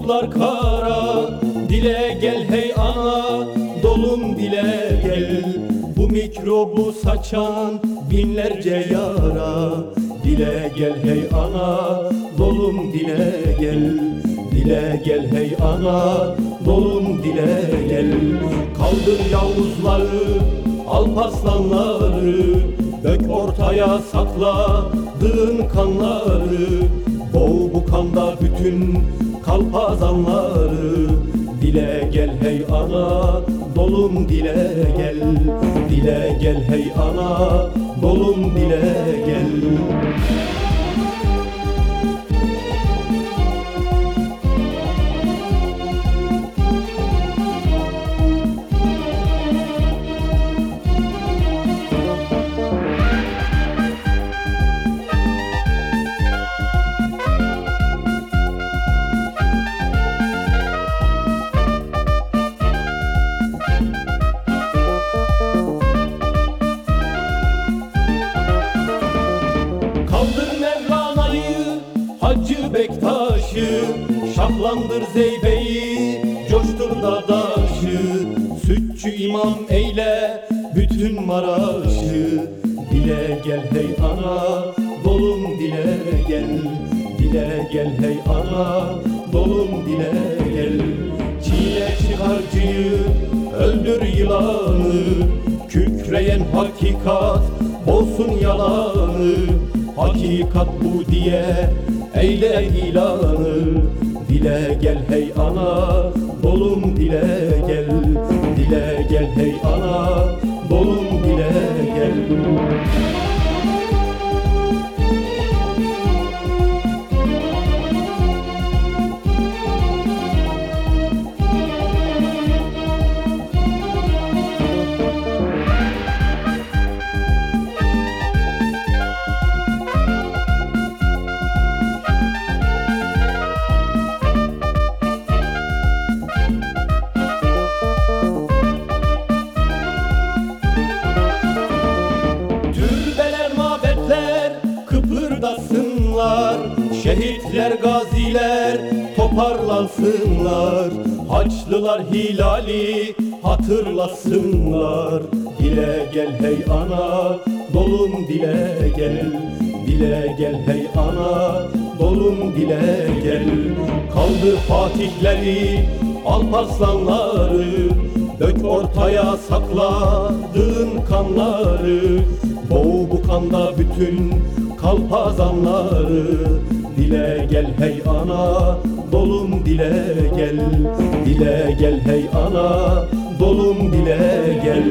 Bulutlar kara dile gel hey ana dolum dile gel. Bu mikrobu saçan binlerce yara Dile gel hey ana dolum dile gel. Dile gel hey ana dolum dile gel. Kaldır yavuzları alpaslanları Dök ortaya sakladığın kanları. Boğ bu kanda bütün kalpazanları Dile gel hey ana dolum dile gel. Dile gel hey ana dolum dile gel Hacı Bektaş'ı Şahlandır Zeybe'yi Coştur Dadaş'ı Sütçü imam eyle Bütün Maraş'ı. Dile gel hey ana Dolum dile gel. Dile gel hey ana Dolum dile gel. Çile çıkarcıyı Öldür yılanı. Kükreyen hakikat Olsun yalanı. Hakikat bu diye eyle ilanı Dile gel hey ana dolum dile kıpırdasınlar Şehitler, gaziler toparlansınlar. Haçlılar hilali hatırlasınlar. Dile gel hey ana dolum dile gel. Dile gel hey ana dolum dile gel. Kaldır fatihleri alparslanları. Dök ortaya sakladığın kanları. Boğ bu kanda bütün kalpazanları Dile gel hey ana dolum dile gel. Dile gel hey ana dolum dile gel